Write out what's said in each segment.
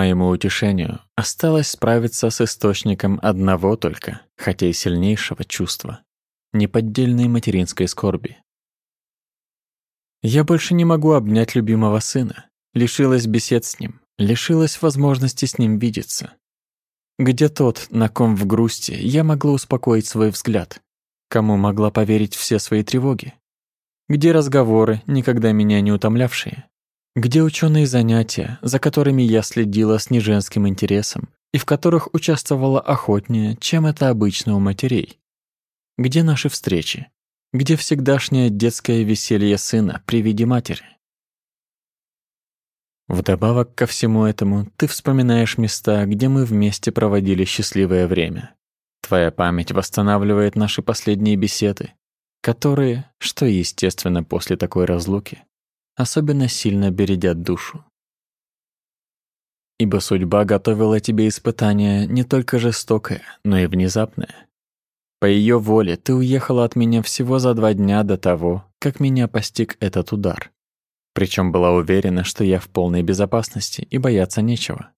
моему утешению, осталось справиться с источником одного только, хотя и сильнейшего чувства — неподдельной материнской скорби. Я больше не могу обнять любимого сына, лишилась бесед с ним, лишилась возможности с ним видеться. Где тот, на ком в грусти я могла успокоить свой взгляд, кому могла поверить все свои тревоги? Где разговоры, никогда меня не утомлявшие? Где ученые занятия, за которыми я следила с неженским интересом и в которых участвовала охотнее, чем это обычно у матерей? Где наши встречи? Где всегдашнее детское веселье сына при виде матери? Вдобавок ко всему этому, ты вспоминаешь места, где мы вместе проводили счастливое время. Твоя память восстанавливает наши последние беседы, которые, что естественно после такой разлуки, особенно сильно бередят душу. Ибо судьба готовила тебе испытание не только жестокое, но и внезапное. По ее воле ты уехала от меня всего за два дня до того, как меня постиг этот удар. Причем была уверена, что я в полной безопасности и бояться нечего.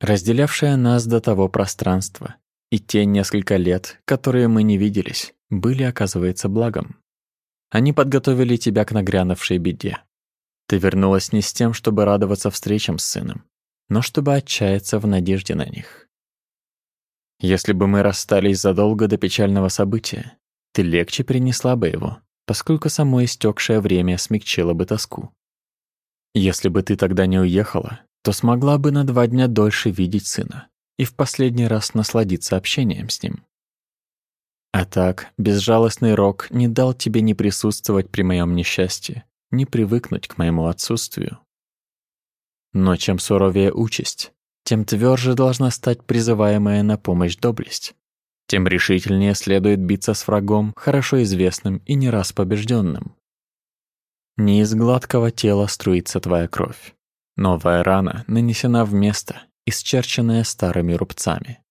Разделявшее нас до того пространство и те несколько лет, которые мы не виделись, были, оказывается, благом. Они подготовили тебя к нагрянувшей беде. Ты вернулась не с тем, чтобы радоваться встречам с сыном, но чтобы отчаяться в надежде на них. Если бы мы расстались задолго до печального события, ты легче перенесла бы его, поскольку само истекшее время смягчило бы тоску. Если бы ты тогда не уехала, то смогла бы на два дня дольше видеть сына и в последний раз насладиться общением с ним. А так, безжалостный Рок не дал тебе ни присутствовать при моем несчастье, ни привыкнуть к моему отсутствию. Но чем суровее участь, тем тверже должна стать призываемая на помощь доблесть. Тем решительнее следует биться с врагом, хорошо известным и не раз побежденным. Не из гладкого тела струится твоя кровь. Новая рана нанесена в место, исчерченное старыми рубцами.